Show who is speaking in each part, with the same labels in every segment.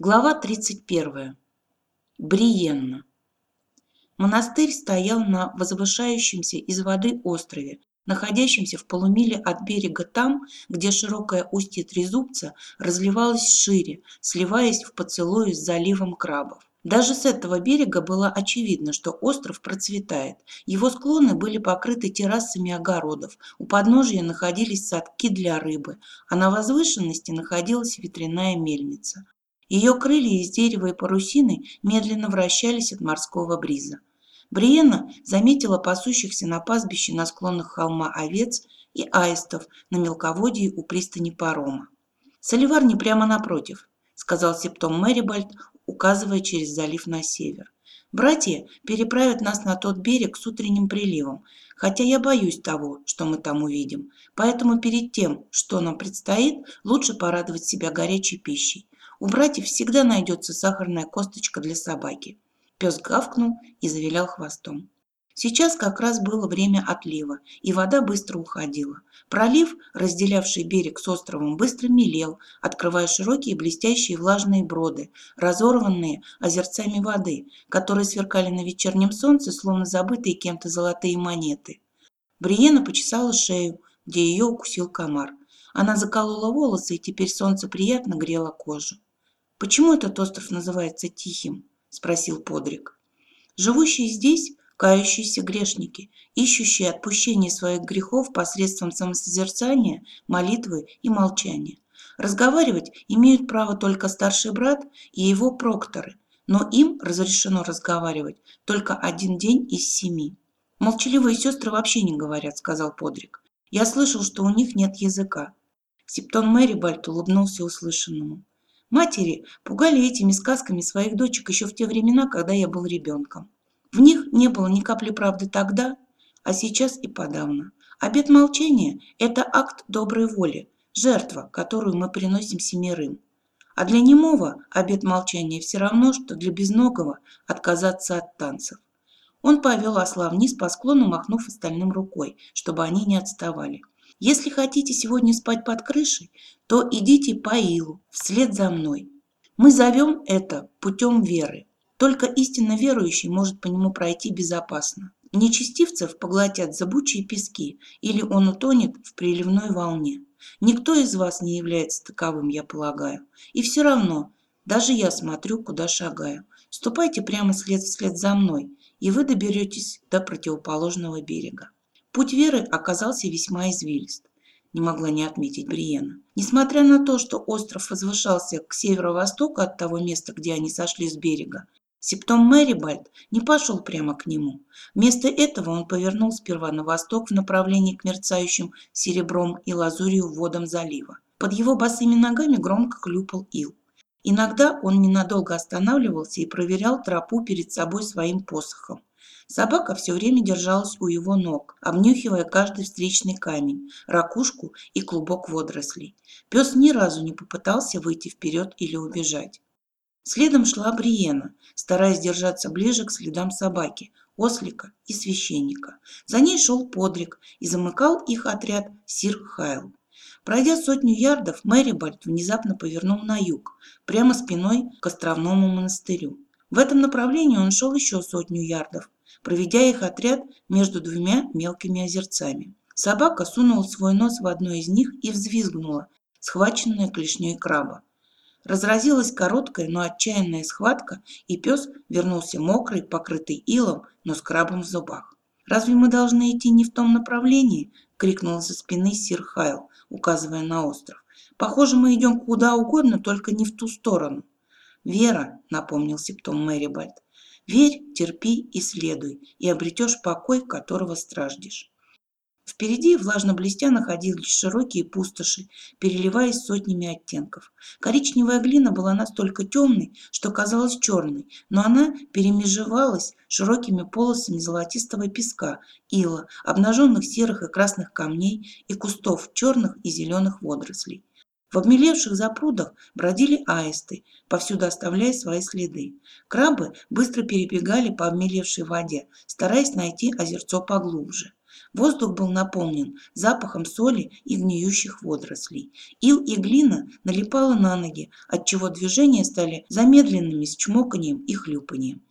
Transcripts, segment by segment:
Speaker 1: Глава 31. Бриенна. Монастырь стоял на возвышающемся из воды острове, находящемся в полумиле от берега там, где широкое устье Трезубца разливалось шире, сливаясь в поцелуи с заливом крабов. Даже с этого берега было очевидно, что остров процветает. Его склоны были покрыты террасами огородов, у подножия находились садки для рыбы, а на возвышенности находилась ветряная мельница. Ее крылья из дерева и парусины медленно вращались от морского бриза. Бриена заметила пасущихся на пастбище на склонах холма овец и аистов на мелководье у пристани парома. «Соливар не прямо напротив», — сказал септом Мэрибальд, указывая через залив на север. «Братья переправят нас на тот берег с утренним приливом, хотя я боюсь того, что мы там увидим. Поэтому перед тем, что нам предстоит, лучше порадовать себя горячей пищей. У братьев всегда найдется сахарная косточка для собаки. Пес гавкнул и завилял хвостом. Сейчас как раз было время отлива, и вода быстро уходила. Пролив, разделявший берег с островом, быстро мелел, открывая широкие блестящие влажные броды, разорванные озерцами воды, которые сверкали на вечернем солнце, словно забытые кем-то золотые монеты. Бриена почесала шею, где ее укусил комар. Она заколола волосы, и теперь солнце приятно грело кожу. «Почему этот остров называется Тихим?» – спросил Подрик. «Живущие здесь – кающиеся грешники, ищущие отпущение своих грехов посредством самосозерцания, молитвы и молчания. Разговаривать имеют право только старший брат и его прокторы, но им разрешено разговаривать только один день из семи. «Молчаливые сестры вообще не говорят», – сказал Подрик. «Я слышал, что у них нет языка». Септон Мэрибальд улыбнулся услышанному. Матери пугали этими сказками своих дочек еще в те времена, когда я был ребенком. В них не было ни капли правды тогда, а сейчас и подавно. Обет молчания – это акт доброй воли, жертва, которую мы приносим семерым. А для немого обет молчания все равно, что для безногого отказаться от танцев. Он повел осла вниз по склону, махнув остальным рукой, чтобы они не отставали. Если хотите сегодня спать под крышей, то идите по илу, вслед за мной. Мы зовем это путем веры. Только истинно верующий может по нему пройти безопасно. Нечестивцев поглотят забучие пески, или он утонет в приливной волне. Никто из вас не является таковым, я полагаю. И все равно, даже я смотрю, куда шагаю. Ступайте прямо след вслед за мной, и вы доберетесь до противоположного берега. Путь Веры оказался весьма извилист, не могла не отметить Бриена. Несмотря на то, что остров возвышался к северо-востоку от того места, где они сошли с берега, Септом Мэрибальд не пошел прямо к нему. Вместо этого он повернул сперва на восток в направлении к мерцающим серебром и лазурью водам залива. Под его босыми ногами громко хлюпал ил. Иногда он ненадолго останавливался и проверял тропу перед собой своим посохом. Собака все время держалась у его ног, обнюхивая каждый встречный камень, ракушку и клубок водорослей. Пес ни разу не попытался выйти вперед или убежать. Следом шла Бриена, стараясь держаться ближе к следам собаки, ослика и священника. За ней шел Подрик и замыкал их отряд Сир Хайл. Пройдя сотню ярдов, Мэрибальд внезапно повернул на юг, прямо спиной к островному монастырю. В этом направлении он шел еще сотню ярдов, проведя их отряд между двумя мелкими озерцами. Собака сунула свой нос в одно из них и взвизгнула, схваченная клешней краба. Разразилась короткая, но отчаянная схватка, и пес вернулся мокрый, покрытый илом, но с крабом в зубах. «Разве мы должны идти не в том направлении?» — крикнул за спины сир Хайл, указывая на остров. «Похоже, мы идем куда угодно, только не в ту сторону». «Вера», — напомнил септом Мэрибальд, Верь, терпи и следуй, и обретешь покой, которого страждешь. Впереди, влажно блестя, находились широкие пустоши, переливаясь сотнями оттенков. Коричневая глина была настолько темной, что казалась черной, но она перемежевалась широкими полосами золотистого песка, ила, обнаженных серых и красных камней и кустов черных и зеленых водорослей. В обмелевших запрудах бродили аисты, повсюду оставляя свои следы. Крабы быстро перебегали по обмелевшей воде, стараясь найти озерцо поглубже. Воздух был наполнен запахом соли и гниющих водорослей. Ил и глина налипала на ноги, отчего движения стали замедленными с чмоканием и хлюпанием.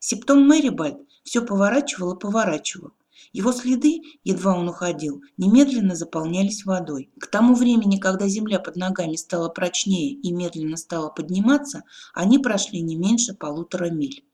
Speaker 1: Септом Мэрибальд все поворачивал и поворачивал. Его следы, едва он уходил, немедленно заполнялись водой. К тому времени, когда земля под ногами стала прочнее и медленно стала подниматься, они прошли не меньше полутора миль.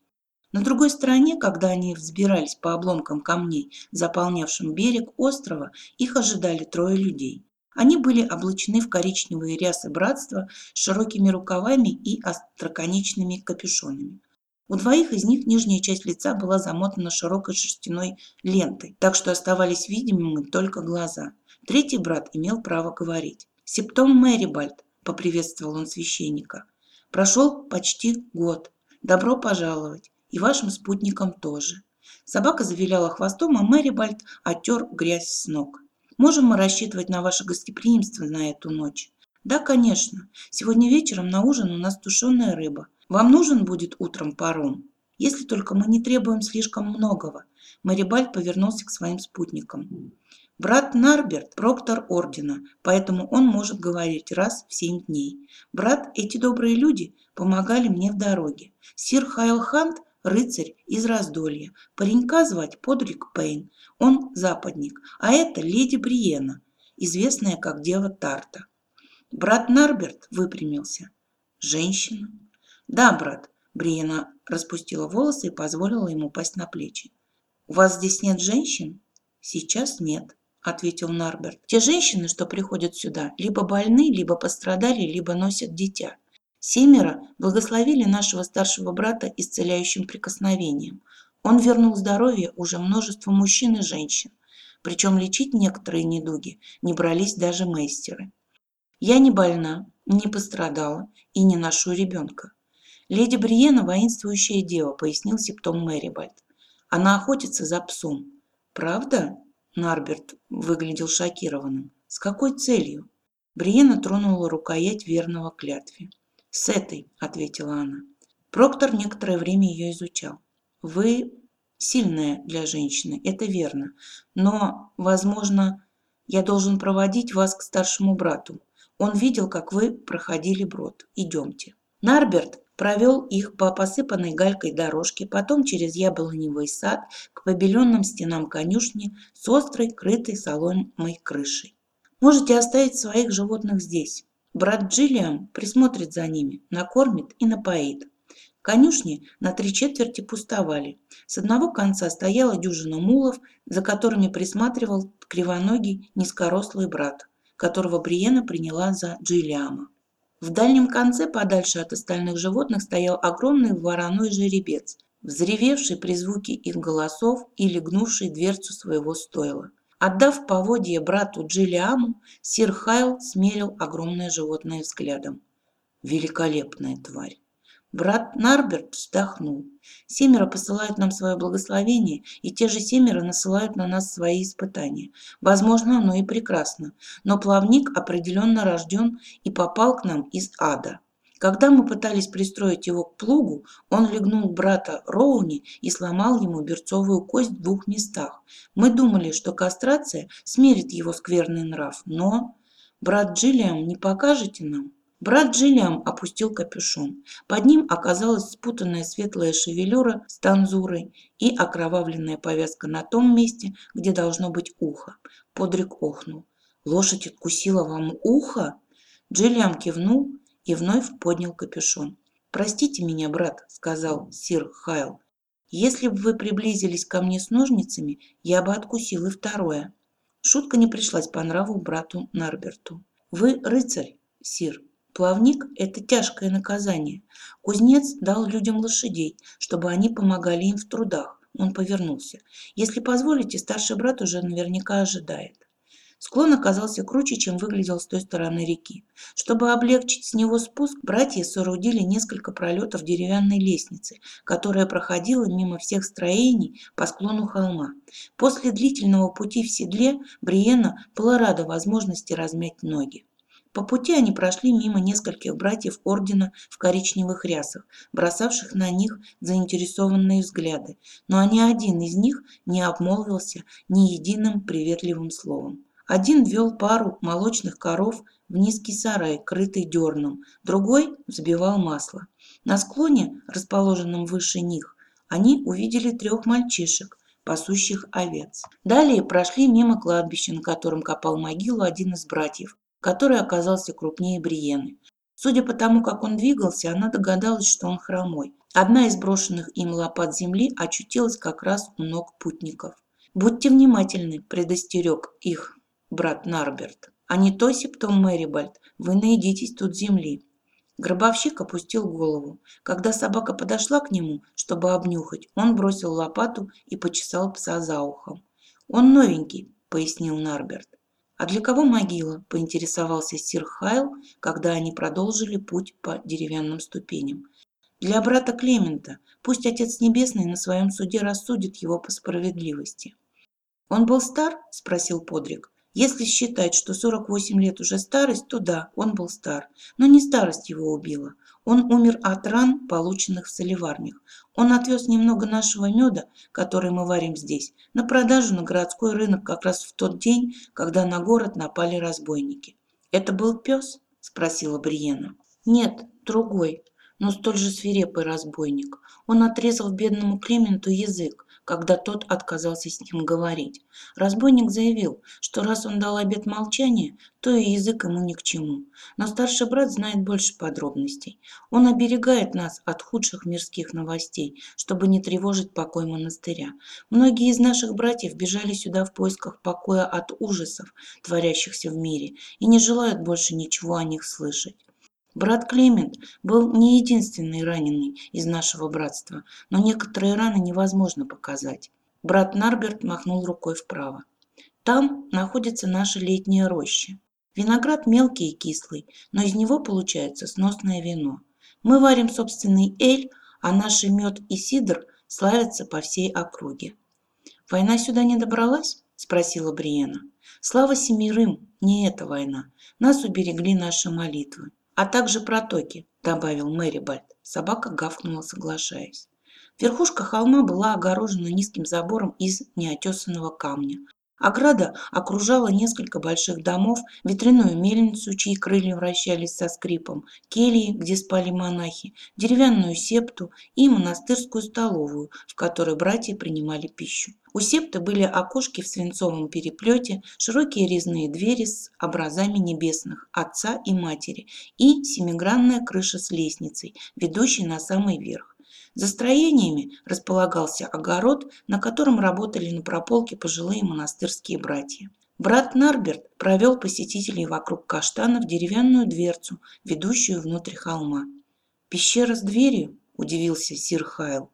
Speaker 1: На другой стороне, когда они взбирались по обломкам камней, заполнявшим берег острова, их ожидали трое людей. Они были облачены в коричневые рясы братства с широкими рукавами и остроконечными капюшонами. У двоих из них нижняя часть лица была замотана широкой шерстяной лентой, так что оставались видимыми только глаза. Третий брат имел право говорить. «Септом Мэрибальд», — поприветствовал он священника. «Прошел почти год. Добро пожаловать. И вашим спутникам тоже». Собака завиляла хвостом, а Мэрибальд оттер грязь с ног. «Можем мы рассчитывать на ваше гостеприимство на эту ночь?» «Да, конечно. Сегодня вечером на ужин у нас тушеная рыба. Вам нужен будет утром паром? Если только мы не требуем слишком многого». Марибаль повернулся к своим спутникам. Брат Нарберт – проктор ордена, поэтому он может говорить раз в семь дней. Брат, эти добрые люди помогали мне в дороге. Сир Хайл Хант – рыцарь из раздолья. Паренька звать Подрик Пейн, он западник. А это леди Бриена, известная как Дева Тарта. Брат Нарберт выпрямился. Женщина. Да, брат. Бриена распустила волосы и позволила ему пасть на плечи. У вас здесь нет женщин? Сейчас нет, ответил Нарберт. Те женщины, что приходят сюда, либо больны, либо пострадали, либо носят дитя. Семеро благословили нашего старшего брата исцеляющим прикосновением. Он вернул здоровье уже множеству мужчин и женщин. Причем лечить некоторые недуги не брались даже мейстеры. Я не больна, не пострадала и не ношу ребенка. Леди Бриена – воинствующая дева, пояснил септом Мэрибальд. Она охотится за псом. Правда? Нарберт выглядел шокированным. С какой целью? Бриена тронула рукоять верного клятве. «С этой», — ответила она. Проктор некоторое время ее изучал. «Вы сильная для женщины, это верно. Но, возможно, я должен проводить вас к старшему брату. Он видел, как вы проходили брод. Идемте». Нарберт провел их по посыпанной галькой дорожке, потом через яблоневый сад к побеленным стенам конюшни с острой, крытой соломой крышей. «Можете оставить своих животных здесь. Брат Джиллиам присмотрит за ними, накормит и напоит». Конюшни на три четверти пустовали. С одного конца стояла дюжина мулов, за которыми присматривал кривоногий низкорослый брат которого Бриена приняла за Джиллиама. В дальнем конце, подальше от остальных животных, стоял огромный вороной жеребец, взревевший при звуке их голосов и легнувший дверцу своего стойла. Отдав поводье брату Джиллиаму, сир Хайл смерил огромное животное взглядом. Великолепная тварь. Брат Нарберт вздохнул. Семеро посылают нам свое благословение, и те же семеро насылают на нас свои испытания. Возможно, оно и прекрасно, но плавник определенно рожден и попал к нам из ада. Когда мы пытались пристроить его к плугу, он легнул брата Роуни и сломал ему берцовую кость в двух местах. Мы думали, что кастрация смирит его скверный нрав, но... Брат Джиллиам, не покажете нам? Брат Джиллиам опустил капюшон. Под ним оказалась спутанная светлая шевелюра с танзурой и окровавленная повязка на том месте, где должно быть ухо. Подрик охнул. «Лошадь откусила вам ухо?» Джиллиам кивнул и вновь поднял капюшон. «Простите меня, брат», — сказал сир Хайл. «Если бы вы приблизились ко мне с ножницами, я бы откусил и второе». Шутка не пришлась по нраву брату Нарберту. «Вы рыцарь, сир», Плавник – это тяжкое наказание. Кузнец дал людям лошадей, чтобы они помогали им в трудах. Он повернулся. Если позволите, старший брат уже наверняка ожидает. Склон оказался круче, чем выглядел с той стороны реки. Чтобы облегчить с него спуск, братья соорудили несколько пролетов деревянной лестницы, которая проходила мимо всех строений по склону холма. После длительного пути в седле Бриена была рада возможности размять ноги. По пути они прошли мимо нескольких братьев ордена в коричневых рясах, бросавших на них заинтересованные взгляды, но ни один из них не обмолвился ни единым приветливым словом. Один вел пару молочных коров в низкий сарай, крытый дерном, другой взбивал масло. На склоне, расположенном выше них, они увидели трех мальчишек, пасущих овец. Далее прошли мимо кладбища, на котором копал могилу один из братьев, который оказался крупнее Бриены. Судя по тому, как он двигался, она догадалась, что он хромой. Одна из брошенных им лопат земли очутилась как раз у ног путников. «Будьте внимательны», – предостерег их брат Нарберт. «А не то септом Мэрибальд, вы наедитесь тут земли». Гробовщик опустил голову. Когда собака подошла к нему, чтобы обнюхать, он бросил лопату и почесал пса за ухом. «Он новенький», – пояснил Нарберт. «А для кого могила?» – поинтересовался сир Хайл, когда они продолжили путь по деревянным ступеням. «Для брата Клемента. Пусть Отец Небесный на своем суде рассудит его по справедливости». «Он был стар?» – спросил Подрик. Если считать, что 48 лет уже старость, то да, он был стар. Но не старость его убила. Он умер от ран, полученных в соливарнях. Он отвез немного нашего меда, который мы варим здесь, на продажу на городской рынок как раз в тот день, когда на город напали разбойники. «Это был пес?» – спросила Бриена. «Нет, другой, но столь же свирепый разбойник. Он отрезал бедному Клементу язык, когда тот отказался с ним говорить. Разбойник заявил, что раз он дал обет молчания, то и язык ему ни к чему. Но старший брат знает больше подробностей. Он оберегает нас от худших мирских новостей, чтобы не тревожить покой монастыря. Многие из наших братьев бежали сюда в поисках покоя от ужасов, творящихся в мире, и не желают больше ничего о них слышать. Брат Клемент был не единственный раненый из нашего братства, но некоторые раны невозможно показать. Брат Нарберт махнул рукой вправо. Там находится наша летняя роща. Виноград мелкий и кислый, но из него получается сносное вино. Мы варим собственный эль, а наши мед и сидр славятся по всей округе. «Война сюда не добралась?» – спросила Бриена. «Слава семерым, не эта война. Нас уберегли наши молитвы а также протоки», – добавил Мэрибальд. Собака гавкнула, соглашаясь. Верхушка холма была огорожена низким забором из неотесанного камня. Ограда окружала несколько больших домов, ветряную мельницу, чьи крылья вращались со скрипом, кельи, где спали монахи, деревянную септу и монастырскую столовую, в которой братья принимали пищу. У септы были окошки в свинцовом переплете, широкие резные двери с образами небесных, отца и матери, и семигранная крыша с лестницей, ведущей на самый верх. За строениями располагался огород, на котором работали на прополке пожилые монастырские братья. Брат Нарберт провел посетителей вокруг каштана в деревянную дверцу, ведущую внутрь холма. «Пещера с дверью?» – удивился сир Хайл.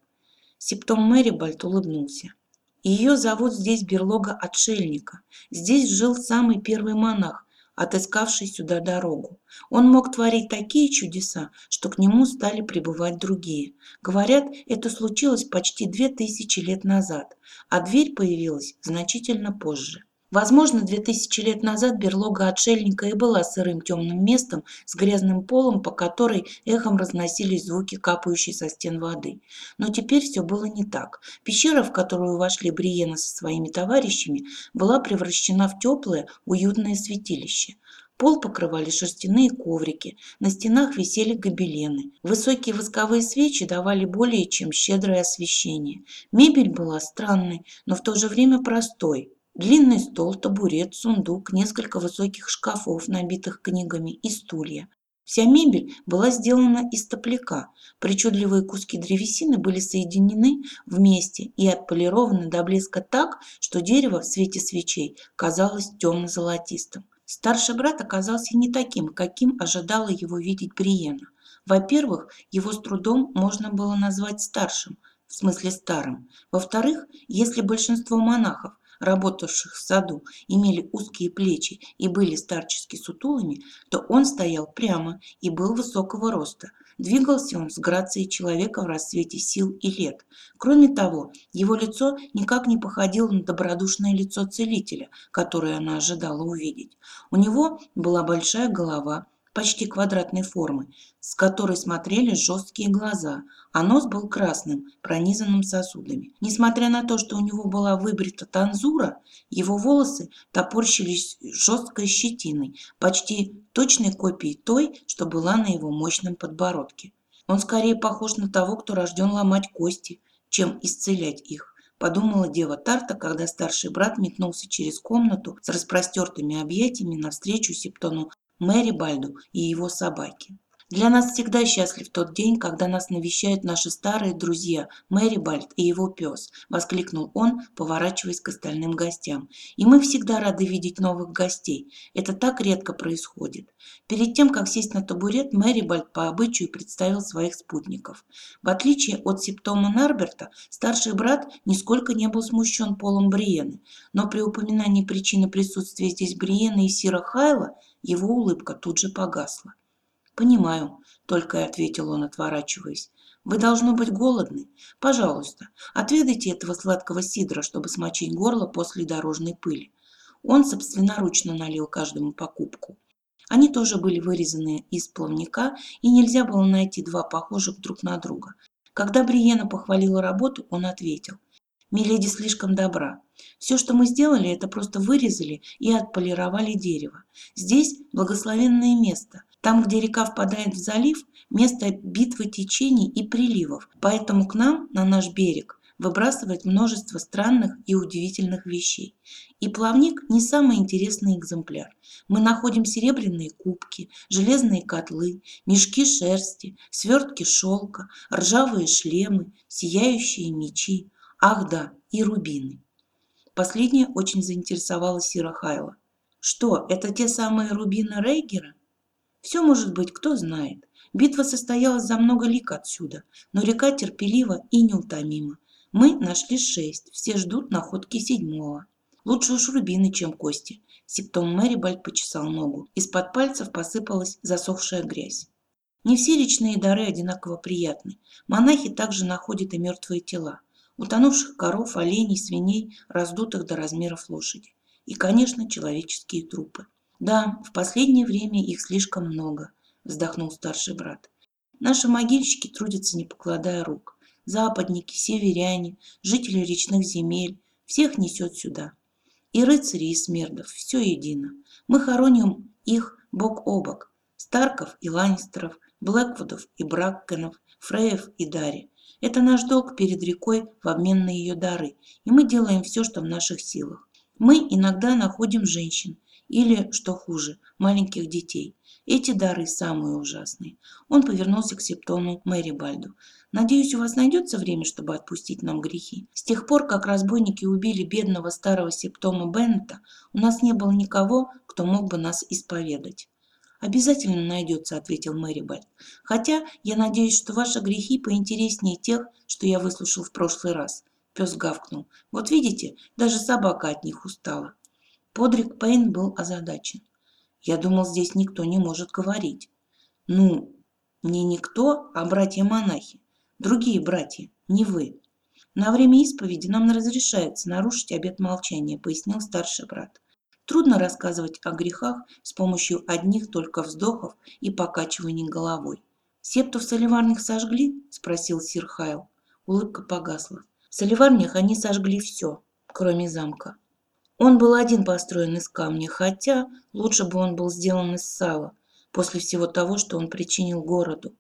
Speaker 1: Септом Мэрибальд улыбнулся. Ее зовут здесь берлога отшельника. Здесь жил самый первый монах, отыскавший сюда дорогу. Он мог творить такие чудеса, что к нему стали прибывать другие. Говорят, это случилось почти две тысячи лет назад, а дверь появилась значительно позже. Возможно, две тысячи лет назад берлога отшельника и была сырым темным местом с грязным полом, по которой эхом разносились звуки капающей со стен воды. Но теперь все было не так. Пещера, в которую вошли Бриена со своими товарищами, была превращена в теплое, уютное святилище. Пол покрывали шерстяные коврики, на стенах висели гобелены. Высокие восковые свечи давали более чем щедрое освещение. Мебель была странной, но в то же время простой. Длинный стол, табурет, сундук, несколько высоких шкафов, набитых книгами и стулья. Вся мебель была сделана из топляка. Причудливые куски древесины были соединены вместе и отполированы до блеска так, что дерево в свете свечей казалось темно-золотистым. Старший брат оказался не таким, каким ожидала его видеть Бриена. Во-первых, его с трудом можно было назвать старшим, в смысле старым. Во-вторых, если большинство монахов работавших в саду, имели узкие плечи и были старчески сутулыми, то он стоял прямо и был высокого роста. Двигался он с грацией человека в расцвете сил и лет. Кроме того, его лицо никак не походило на добродушное лицо целителя, которое она ожидала увидеть. У него была большая голова, почти квадратной формы, с которой смотрели жесткие глаза, а нос был красным, пронизанным сосудами. Несмотря на то, что у него была выбрита танзура, его волосы топорщились жесткой щетиной, почти точной копией той, что была на его мощном подбородке. Он скорее похож на того, кто рожден ломать кости, чем исцелять их подумала дева Тарта, когда старший брат метнулся через комнату с распростертыми объятиями навстречу Септону Мэри Бальду и его собаки. Для нас всегда счастлив тот день, когда нас навещают наши старые друзья Мэри Бальд и его пес, воскликнул он, поворачиваясь к остальным гостям. И мы всегда рады видеть новых гостей. Это так редко происходит. Перед тем, как сесть на табурет, Мэри Бальд по обычаю представил своих спутников. В отличие от симптома Нарберта, старший брат нисколько не был смущен полом Бриены, но при упоминании причины присутствия здесь Бриены и Сира Хайла его улыбка тут же погасла. «Понимаю», — только и ответил он, отворачиваясь. «Вы должно быть голодны. Пожалуйста, отведайте этого сладкого сидра, чтобы смочить горло после дорожной пыли». Он собственноручно налил каждому покупку. Они тоже были вырезаны из плавника, и нельзя было найти два похожих друг на друга. Когда Бриена похвалила работу, он ответил. «Миледи слишком добра. Все, что мы сделали, это просто вырезали и отполировали дерево. Здесь благословенное место. Там, где река впадает в залив, место битвы течений и приливов. Поэтому к нам, на наш берег, выбрасывает множество странных и удивительных вещей. И плавник не самый интересный экземпляр. Мы находим серебряные кубки, железные котлы, мешки шерсти, свертки шелка, ржавые шлемы, сияющие мечи. Ах да, и рубины. Последняя очень заинтересовала Сира Хайла. Что, это те самые рубины Рейгера? Все может быть, кто знает. Битва состоялась за много лик отсюда, но река терпелива и неутомима. Мы нашли шесть, все ждут находки седьмого. Лучше уж рубины, чем кости. Септом Мэрибальд почесал ногу. Из-под пальцев посыпалась засохшая грязь. Не все речные дары одинаково приятны. Монахи также находят и мертвые тела утонувших коров, оленей, свиней, раздутых до размеров лошади. И, конечно, человеческие трупы. Да, в последнее время их слишком много, вздохнул старший брат. Наши могильщики трудятся, не покладая рук. Западники, северяне, жители речных земель, всех несет сюда. И рыцари, и смердов, все едино. Мы хороним их бок о бок. Старков и Ланнистеров, Блэквудов и Браккенов, Фреев и Дарри. Это наш долг перед рекой в обмен на ее дары, и мы делаем все, что в наших силах. Мы иногда находим женщин, или, что хуже, маленьких детей. Эти дары самые ужасные. Он повернулся к Септону Мэрибальду. «Надеюсь, у вас найдется время, чтобы отпустить нам грехи. С тех пор, как разбойники убили бедного старого Септома Беннета, у нас не было никого, кто мог бы нас исповедать». «Обязательно найдется», — ответил Мэрибальд. «Хотя я надеюсь, что ваши грехи поинтереснее тех, что я выслушал в прошлый раз». Пес гавкнул. «Вот видите, даже собака от них устала». Подрик Пейн был озадачен. «Я думал, здесь никто не может говорить». «Ну, не никто, а братья-монахи. Другие братья, не вы. На время исповеди нам разрешается нарушить обет молчания», — пояснил старший брат. Трудно рассказывать о грехах с помощью одних только вздохов и покачиваний головой. «Септу в соливарнях сожгли?» – спросил сир Хайл. Улыбка погасла. В соливарнях они сожгли все, кроме замка. Он был один построен из камня, хотя лучше бы он был сделан из сала, после всего того, что он причинил городу.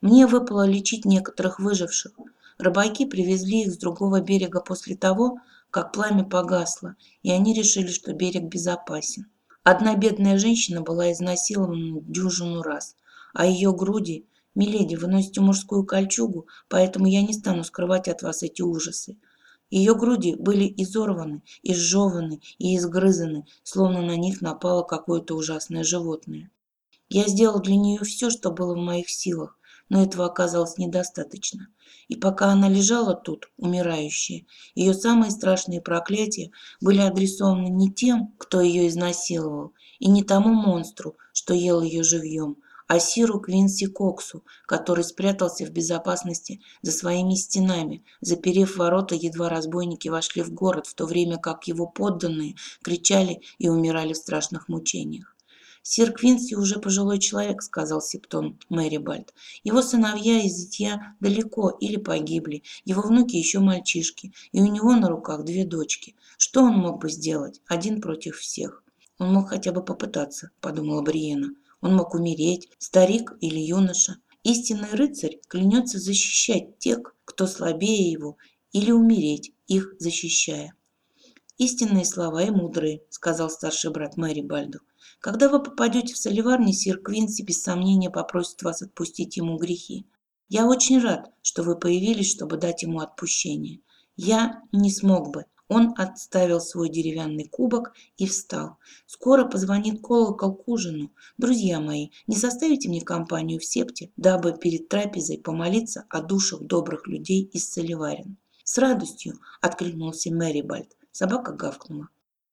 Speaker 1: Мне выпало лечить некоторых выживших. Рыбаки привезли их с другого берега после того, как пламя погасло, и они решили, что берег безопасен. Одна бедная женщина была изнасилована дюжину раз, а ее груди... «Миледи, вы носите мужскую кольчугу, поэтому я не стану скрывать от вас эти ужасы». Ее груди были изорваны, изжеваны и изгрызаны, словно на них напало какое-то ужасное животное. Я сделал для нее все, что было в моих силах, но этого оказалось недостаточно. И пока она лежала тут, умирающая, ее самые страшные проклятия были адресованы не тем, кто ее изнасиловал, и не тому монстру, что ел ее живьем, а Квинси Коксу, который спрятался в безопасности за своими стенами, заперев ворота, едва разбойники вошли в город, в то время как его подданные кричали и умирали в страшных мучениях. «Сир Квинси уже пожилой человек», — сказал Септон Мэрибальд. «Его сыновья и зятья далеко или погибли, его внуки еще мальчишки, и у него на руках две дочки. Что он мог бы сделать? Один против всех». «Он мог хотя бы попытаться», — подумала Бриена. «Он мог умереть, старик или юноша. Истинный рыцарь клянется защищать тех, кто слабее его, или умереть, их защищая». «Истинные слова и мудрые», — сказал старший брат Мэри Бальду. Когда вы попадете в Соливарни, сир Квинси без сомнения попросит вас отпустить ему грехи. Я очень рад, что вы появились, чтобы дать ему отпущение. Я не смог бы. Он отставил свой деревянный кубок и встал. Скоро позвонит колокол к ужину. Друзья мои, не составите мне компанию в септе, дабы перед трапезой помолиться о душах добрых людей из Соливарин. С радостью откликнулся Мэрибальд. Собака гавкнула.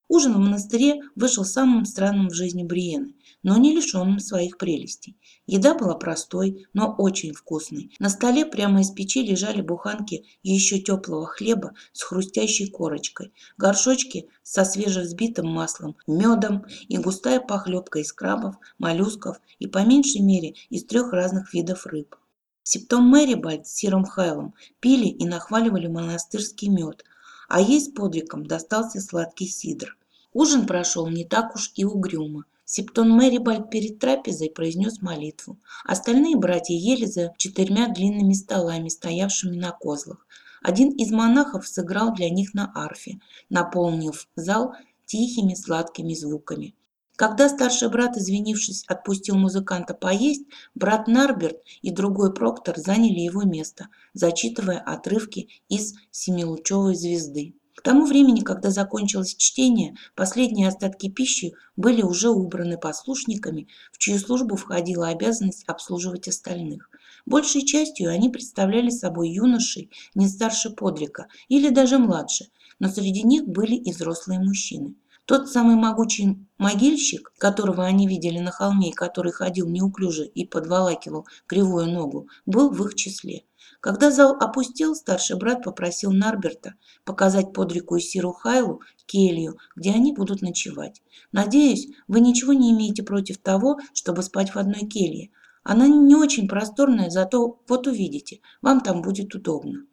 Speaker 1: Ужин в монастыре вышел самым странным в жизни Бриены, но не лишенным своих прелестей. Еда была простой, но очень вкусной. На столе прямо из печи лежали буханки еще теплого хлеба с хрустящей корочкой, горшочки со свежевзбитым маслом, медом и густая похлебка из крабов, моллюсков и по меньшей мере из трех разных видов рыб. Септом Мэрибальд с Сиром Хайлом пили и нахваливали монастырский мед, а ей с подвигом достался сладкий сидр. Ужин прошел не так уж и угрюмо. Септон Мэрибальд перед трапезой произнес молитву. Остальные братья ели за четырьмя длинными столами, стоявшими на козлах. Один из монахов сыграл для них на арфе, наполнив зал тихими сладкими звуками. Когда старший брат, извинившись, отпустил музыканта поесть, брат Нарберт и другой проктор заняли его место, зачитывая отрывки из «Семилучевой звезды». К тому времени, когда закончилось чтение, последние остатки пищи были уже убраны послушниками, в чью службу входила обязанность обслуживать остальных. Большей частью они представляли собой юношей не старше подрика или даже младше, но среди них были и взрослые мужчины. Тот самый могучий могильщик, которого они видели на холме который ходил неуклюже и подволакивал кривую ногу, был в их числе. Когда зал опустел, старший брат попросил Нарберта показать Подрику и Сиру Хайлу келью, где они будут ночевать. «Надеюсь, вы ничего не имеете против того, чтобы спать в одной келье. Она не очень просторная, зато вот увидите, вам там будет удобно».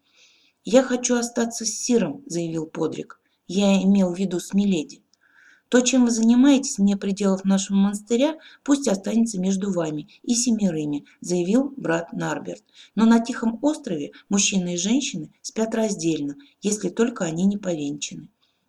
Speaker 1: «Я хочу остаться с Сиром», – заявил Подрик. «Я имел в виду с Миледи. То, чем вы занимаетесь вне пределов нашего монастыря, пусть останется между вами и семерыми, заявил брат Нарберт. Но на Тихом острове мужчины и женщины спят раздельно, если только они не повенчаны.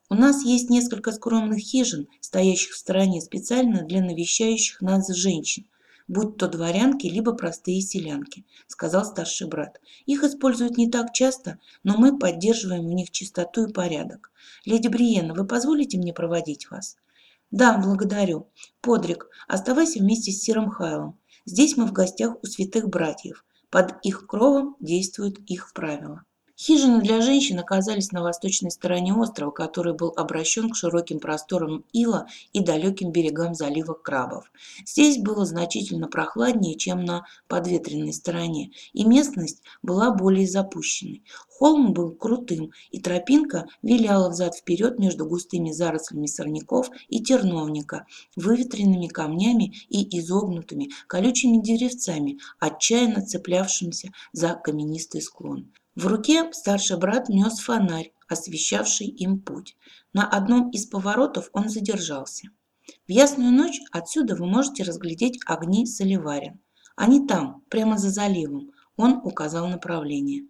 Speaker 1: У нас есть несколько скромных хижин, стоящих в стороне специально для навещающих нас женщин – будь то дворянки, либо простые селянки», – сказал старший брат. «Их используют не так часто, но мы поддерживаем в них чистоту и порядок. Леди Бриена, вы позволите мне проводить вас?» «Да, благодарю. Подрик, оставайся вместе с Сиром Хайлом. Здесь мы в гостях у святых братьев. Под их кровом действуют их правила». Хижины для женщин оказались на восточной стороне острова, который был обращен к широким просторам ила и далеким берегам залива крабов. Здесь было значительно прохладнее, чем на подветренной стороне, и местность была более запущенной. Холм был крутым, и тропинка виляла взад-вперед между густыми зарослями сорняков и терновника, выветренными камнями и изогнутыми колючими деревцами, отчаянно цеплявшимся за каменистый склон. В руке старший брат нес фонарь, освещавший им путь. На одном из поворотов он задержался. В ясную ночь отсюда вы можете разглядеть огни Соливарин. Они там, прямо за заливом. Он указал направление.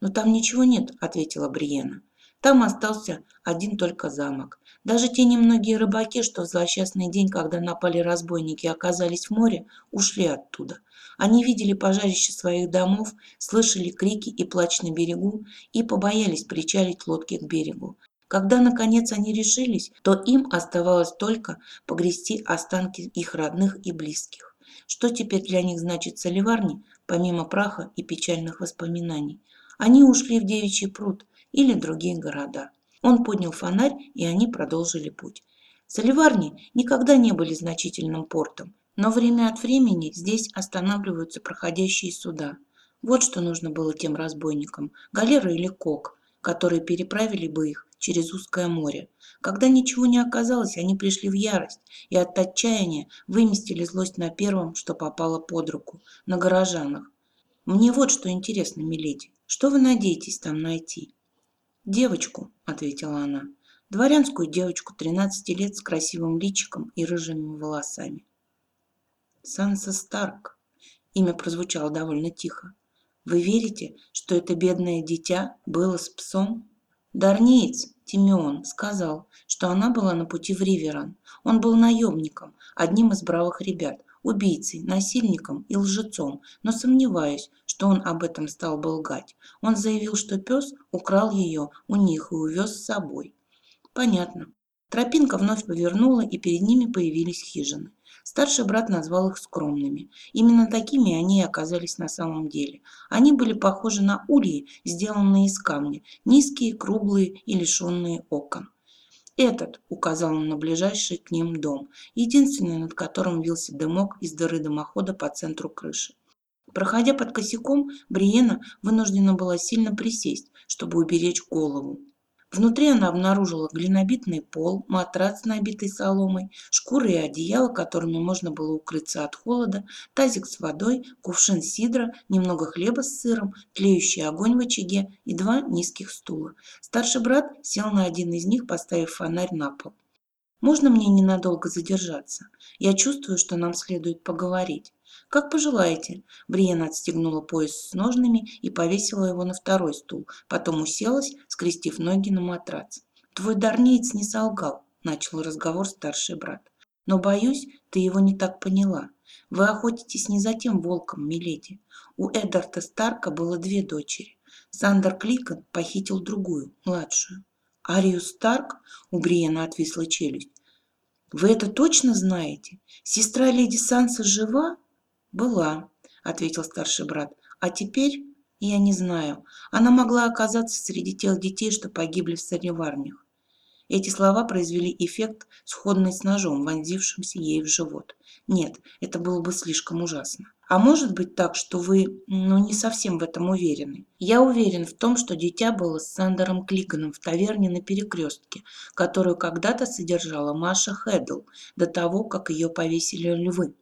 Speaker 1: «Но там ничего нет», — ответила Бриена. Там остался один только замок. Даже те немногие рыбаки, что в злосчастный день, когда напали разбойники, оказались в море, ушли оттуда. Они видели пожарище своих домов, слышали крики и плач на берегу и побоялись причалить лодки к берегу. Когда, наконец, они решились, то им оставалось только погрести останки их родных и близких. Что теперь для них значит соливарни, помимо праха и печальных воспоминаний? Они ушли в Девичий пруд или другие города. Он поднял фонарь, и они продолжили путь. Соливарни никогда не были значительным портом, Но время от времени здесь останавливаются проходящие суда. Вот что нужно было тем разбойникам, галера или кок, которые переправили бы их через узкое море. Когда ничего не оказалось, они пришли в ярость и от отчаяния выместили злость на первом, что попало под руку, на горожанах. Мне вот что интересно, миледи, что вы надеетесь там найти? Девочку, ответила она, дворянскую девочку 13 лет с красивым личиком и рыжими волосами. Санса Старк. Имя прозвучало довольно тихо. Вы верите, что это бедное дитя было с псом? Дарниец Тимеон сказал, что она была на пути в Риверан. Он был наемником, одним из бравых ребят, убийцей, насильником и лжецом, но сомневаюсь, что он об этом стал бы лгать. Он заявил, что пес украл ее у них и увез с собой. Понятно. Тропинка вновь повернула, и перед ними появились хижины. Старший брат назвал их скромными. Именно такими они и оказались на самом деле. Они были похожи на ульи, сделанные из камня, низкие, круглые и лишенные окон. «Этот», — указал он на ближайший к ним дом, единственный, над которым вился дымок из дыры дымохода по центру крыши. Проходя под косяком, Бриена вынуждена была сильно присесть, чтобы уберечь голову. Внутри она обнаружила глинобитный пол, матрац, набитый соломой, шкуры и одеяло, которыми можно было укрыться от холода, тазик с водой, кувшин сидра, немного хлеба с сыром, тлеющий огонь в очаге и два низких стула. Старший брат сел на один из них, поставив фонарь на пол. «Можно мне ненадолго задержаться? Я чувствую, что нам следует поговорить». «Как пожелаете». Бриена отстегнула пояс с ножными и повесила его на второй стул, потом уселась, скрестив ноги на матрац. «Твой дарниец не солгал», – начал разговор старший брат. «Но, боюсь, ты его не так поняла. Вы охотитесь не за тем волком, миледи. У Эдарта Старка было две дочери. Сандер Кликон похитил другую, младшую. Ариус Старк, у Бриена отвисла челюсть. Вы это точно знаете? Сестра леди Санса жива? «Была», — ответил старший брат. «А теперь я не знаю. Она могла оказаться среди тех детей, что погибли в сореварнях». Эти слова произвели эффект, сходный с ножом, вонзившимся ей в живот. Нет, это было бы слишком ужасно. А может быть так, что вы, ну, не совсем в этом уверены? Я уверен в том, что дитя было с Сандером Клиганом в таверне на Перекрестке, которую когда-то содержала Маша Хэддл, до того, как ее повесили львы.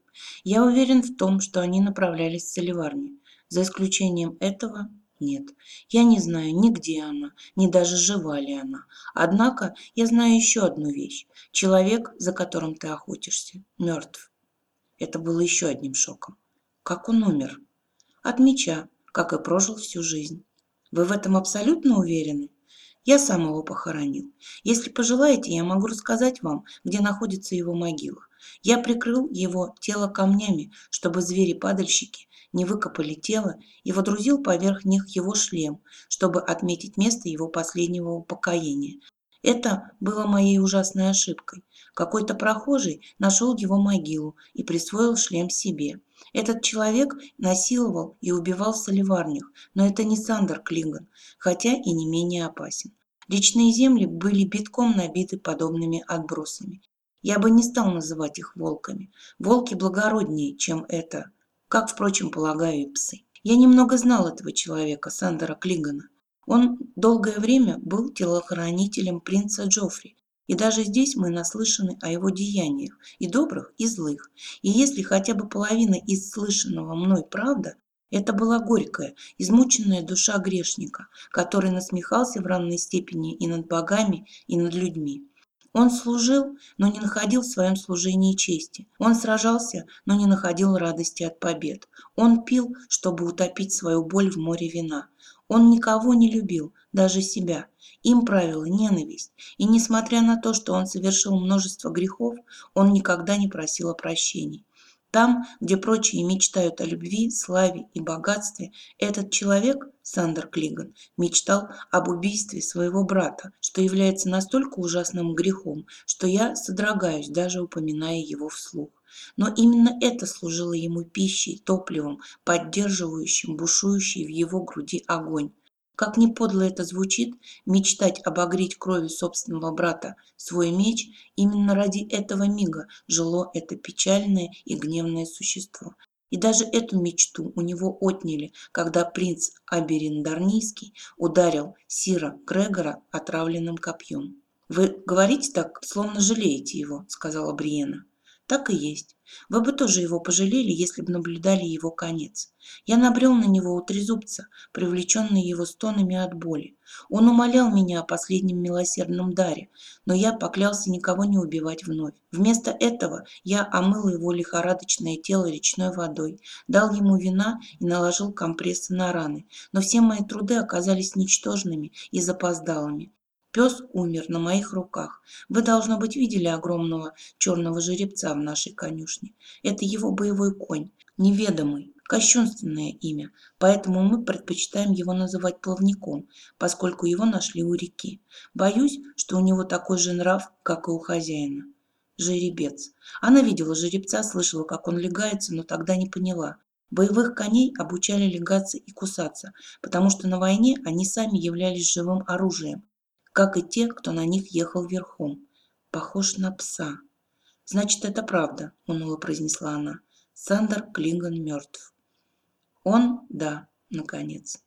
Speaker 1: Я уверен в том, что они направлялись в Соливарни. За исключением этого нет. Я не знаю ни где она, ни даже жива ли она. Однако я знаю еще одну вещь. Человек, за которым ты охотишься, мертв. Это было еще одним шоком. Как он умер? От меча, как и прожил всю жизнь. Вы в этом абсолютно уверены? Я сам его похоронил. Если пожелаете, я могу рассказать вам, где находится его могила. Я прикрыл его тело камнями, чтобы звери-падальщики не выкопали тело и водрузил поверх них его шлем, чтобы отметить место его последнего упокоения. Это было моей ужасной ошибкой. Какой-то прохожий нашел его могилу и присвоил шлем себе. Этот человек насиловал и убивал в соливарнях, но это не Сандер Клиган, хотя и не менее опасен. Личные земли были битком набиты подобными отбросами. Я бы не стал называть их волками. Волки благороднее, чем это, как, впрочем, полагаю и псы. Я немного знал этого человека, Сандера Клигана. Он долгое время был телохранителем принца Джоффри, и даже здесь мы наслышаны о его деяниях, и добрых, и злых. И если хотя бы половина из слышанного мной правда, это была горькая, измученная душа грешника, который насмехался в равной степени и над богами, и над людьми. Он служил, но не находил в своем служении чести. Он сражался, но не находил радости от побед. Он пил, чтобы утопить свою боль в море вина. Он никого не любил, даже себя. Им правила ненависть. И несмотря на то, что он совершил множество грехов, он никогда не просил о прощении. Там, где прочие мечтают о любви, славе и богатстве, этот человек, Сандер Клиган, мечтал об убийстве своего брата, что является настолько ужасным грехом, что я содрогаюсь, даже упоминая его вслух. Но именно это служило ему пищей, топливом, поддерживающим бушующий в его груди огонь. Как ни подло это звучит, мечтать обогреть кровью собственного брата свой меч, именно ради этого мига жило это печальное и гневное существо. И даже эту мечту у него отняли, когда принц Абериндарнийский ударил Сира Грегора отравленным копьем. «Вы говорите так, словно жалеете его», — сказала Бриена. Так и есть. Вы бы тоже его пожалели, если бы наблюдали его конец. Я набрел на него у трезубца, привлеченный его стонами от боли. Он умолял меня о последнем милосердном даре, но я поклялся никого не убивать вновь. Вместо этого я омыл его лихорадочное тело речной водой, дал ему вина и наложил компрессы на раны, но все мои труды оказались ничтожными и запоздалыми. Пес умер на моих руках. Вы, должно быть, видели огромного черного жеребца в нашей конюшне. Это его боевой конь, неведомый, кощунственное имя, поэтому мы предпочитаем его называть плавником, поскольку его нашли у реки. Боюсь, что у него такой же нрав, как и у хозяина. Жеребец. Она видела жеребца, слышала, как он легается, но тогда не поняла. Боевых коней обучали легаться и кусаться, потому что на войне они сами являлись живым оружием, как и те, кто на них ехал верхом. Похож на пса. Значит, это правда, уныло произнесла она. Сандер Клинган мертв. Он, да, наконец.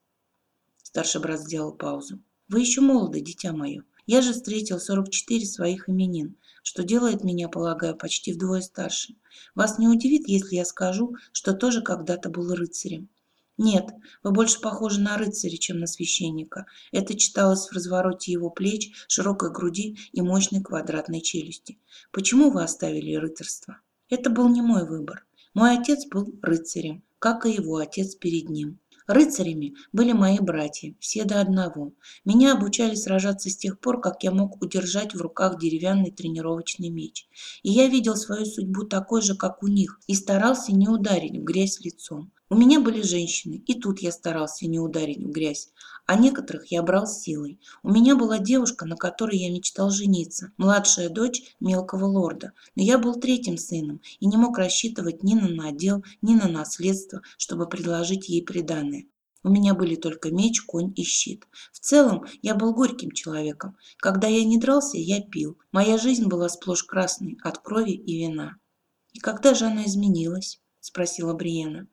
Speaker 1: Старший брат сделал паузу. Вы еще молоды, дитя мое. Я же встретил 44 своих именин, что делает меня, полагаю, почти вдвое старше. Вас не удивит, если я скажу, что тоже когда-то был рыцарем. Нет, вы больше похожи на рыцаря, чем на священника. Это читалось в развороте его плеч, широкой груди и мощной квадратной челюсти. Почему вы оставили рыцарство? Это был не мой выбор. Мой отец был рыцарем, как и его отец перед ним. Рыцарями были мои братья, все до одного. Меня обучали сражаться с тех пор, как я мог удержать в руках деревянный тренировочный меч. И я видел свою судьбу такой же, как у них, и старался не ударить в грязь лицом. У меня были женщины, и тут я старался не ударить в грязь, а некоторых я брал силой. У меня была девушка, на которой я мечтал жениться, младшая дочь мелкого лорда, но я был третьим сыном и не мог рассчитывать ни на надел, ни на наследство, чтобы предложить ей приданное. У меня были только меч, конь и щит. В целом, я был горьким человеком. Когда я не дрался, я пил. Моя жизнь была сплошь красной от крови и вина. «И когда же она изменилась?» – спросила Бриена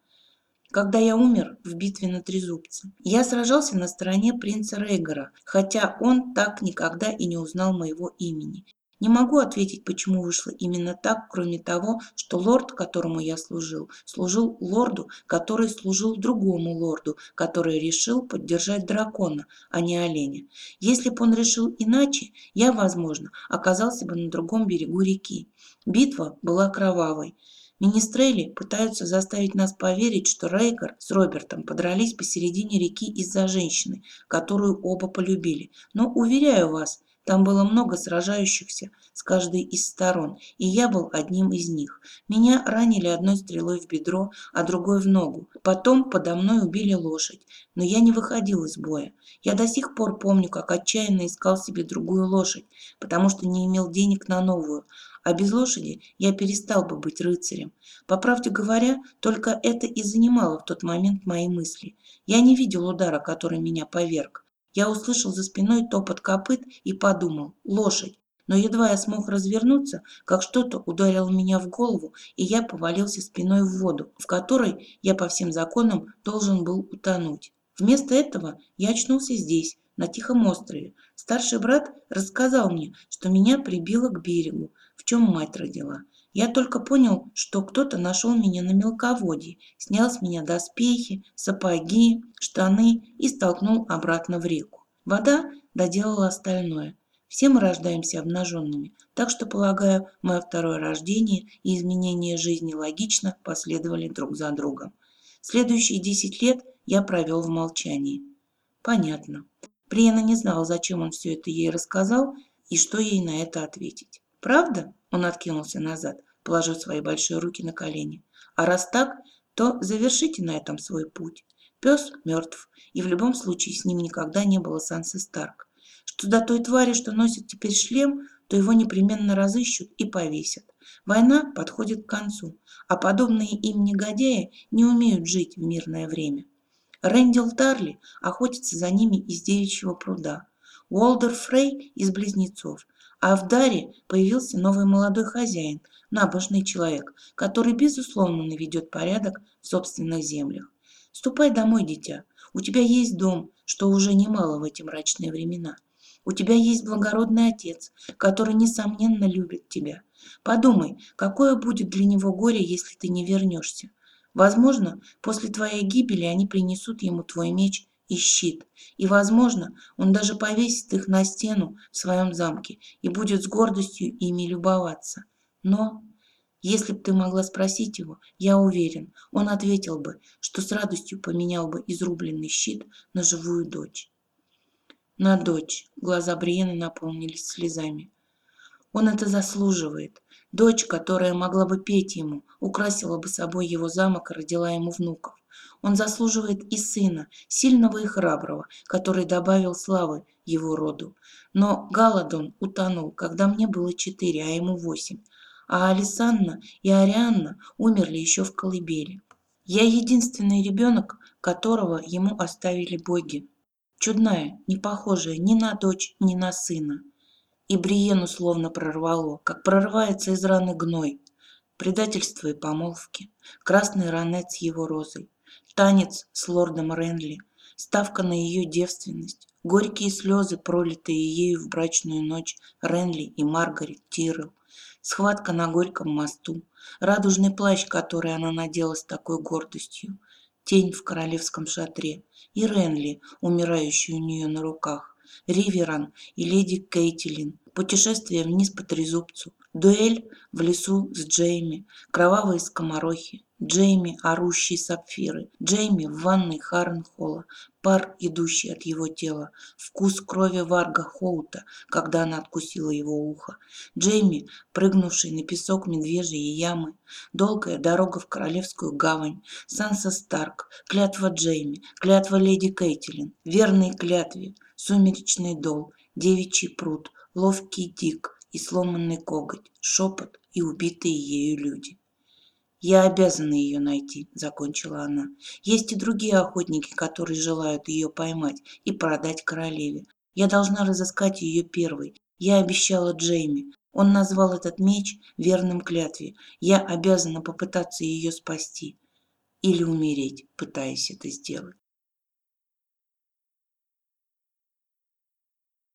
Speaker 1: когда я умер в битве на Трезубце. Я сражался на стороне принца Рейгора, хотя он так никогда и не узнал моего имени. Не могу ответить, почему вышло именно так, кроме того, что лорд, которому я служил, служил лорду, который служил другому лорду, который решил поддержать дракона, а не оленя. Если бы он решил иначе, я, возможно, оказался бы на другом берегу реки. Битва была кровавой. Министрели пытаются заставить нас поверить, что Рейгар с Робертом подрались посередине реки из-за женщины, которую оба полюбили. Но, уверяю вас, там было много сражающихся с каждой из сторон, и я был одним из них. Меня ранили одной стрелой в бедро, а другой в ногу. Потом подо мной убили лошадь, но я не выходил из боя. Я до сих пор помню, как отчаянно искал себе другую лошадь, потому что не имел денег на новую, а без лошади я перестал бы быть рыцарем. По правде говоря, только это и занимало в тот момент мои мысли. Я не видел удара, который меня поверг. Я услышал за спиной топот копыт и подумал «лошадь». Но едва я смог развернуться, как что-то ударило меня в голову, и я повалился спиной в воду, в которой я по всем законам должен был утонуть. Вместо этого я очнулся здесь, на Тихом острове. Старший брат рассказал мне, что меня прибило к берегу, в чем мать родила. Я только понял, что кто-то нашел меня на мелководье, снял с меня доспехи, сапоги, штаны и столкнул обратно в реку. Вода доделала остальное. Все мы рождаемся обнаженными, так что, полагаю, мое второе рождение и изменение жизни логично последовали друг за другом. Следующие десять лет я провел в молчании. Понятно. Приена не знала, зачем он все это ей рассказал и что ей на это ответить. Правда? Он откинулся назад, положив свои большие руки на колени. А раз так, то завершите на этом свой путь. Пес мертв, и в любом случае с ним никогда не было Сансы Старк. Что до той твари, что носит теперь шлем, то его непременно разыщут и повесят. Война подходит к концу, а подобные им негодяи не умеют жить в мирное время. Рэндил Дарли охотится за ними из девичьего пруда. Уолдер Фрей из близнецов. А в Даре появился новый молодой хозяин, набожный человек, который, безусловно, наведет порядок в собственных землях. Ступай домой, дитя. У тебя есть дом, что уже немало в эти мрачные времена. У тебя есть благородный отец, который, несомненно, любит тебя. Подумай, какое будет для него горе, если ты не вернешься. Возможно, после твоей гибели они принесут ему твой меч и щит, и, возможно, он даже повесит их на стену в своем замке и будет с гордостью ими любоваться. Но, если бы ты могла спросить его, я уверен, он ответил бы, что с радостью поменял бы изрубленный щит на живую дочь. На дочь глаза Бриены наполнились слезами. Он это заслуживает. Дочь, которая могла бы петь ему, украсила бы собой его замок и родила ему внуков. Он заслуживает и сына, сильного и храброго, который добавил славы его роду. Но Галадон утонул, когда мне было четыре, а ему восемь. А Алисанна и Арианна умерли еще в колыбели. Я единственный ребенок, которого ему оставили боги. Чудная, не похожая ни на дочь, ни на сына и Бриену словно прорвало, как прорывается из раны гной. Предательство и помолвки, красный ранет с его розой, танец с лордом Ренли, ставка на ее девственность, горькие слезы, пролитые ею в брачную ночь Ренли и Маргарет Тиррелл, схватка на Горьком мосту, радужный плащ, который она надела с такой гордостью, тень в королевском шатре и Ренли, умирающий у нее на руках, Риверан и леди Кейтилин, путешествие вниз по трезубцу, дуэль в лесу с Джейми, кровавые скоморохи, Джейми, орущий сапфиры, Джейми в ванной Харренхолла, пар, идущий от его тела, вкус крови Варга Хоута, когда она откусила его ухо, Джейми, прыгнувший на песок медвежьей ямы, долгая дорога в Королевскую гавань, Санса Старк, клятва Джейми, клятва леди Кейтилин, верные клятве, сумеречный дол, девичий пруд, ловкий дик и сломанный коготь, шепот и убитые ею люди. «Я обязана ее найти», — закончила она. «Есть и другие охотники, которые желают ее поймать и продать королеве. Я должна разыскать ее первой. Я обещала Джейми. Он назвал этот меч верным клятве. Я обязана попытаться ее спасти. Или умереть, пытаясь это сделать».